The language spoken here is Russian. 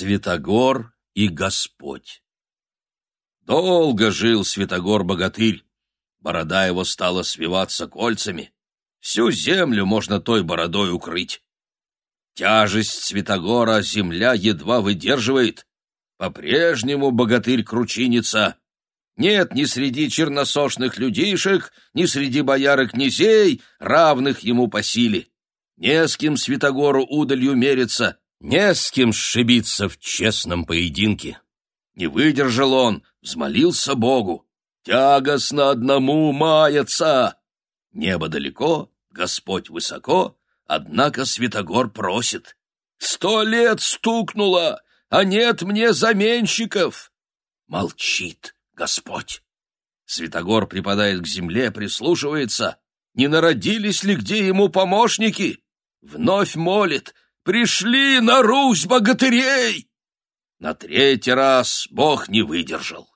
Святогор и Господь. Долго жил Святогор-богатырь. Борода его стала свиваться кольцами. Всю землю можно той бородой укрыть. Тяжесть Святогора земля едва выдерживает. По-прежнему богатырь кручинится. Нет ни среди черносошных людишек, ни среди бояр и князей, равных ему по силе. Не с кем Святогору удалью мериться, не с кем сшибиться в честном поединке. Не выдержал он, взмолился Богу. Тягостно одному маяться. Небо далеко, Господь высоко, однако Святогор просит. Сто лет стукнуло, а нет мне заменщиков. Молчит Господь. Святогор припадает к земле, прислушивается. Не народились ли где ему помощники? Вновь молит — Пришли на Русь богатырей!» На третий раз Бог не выдержал.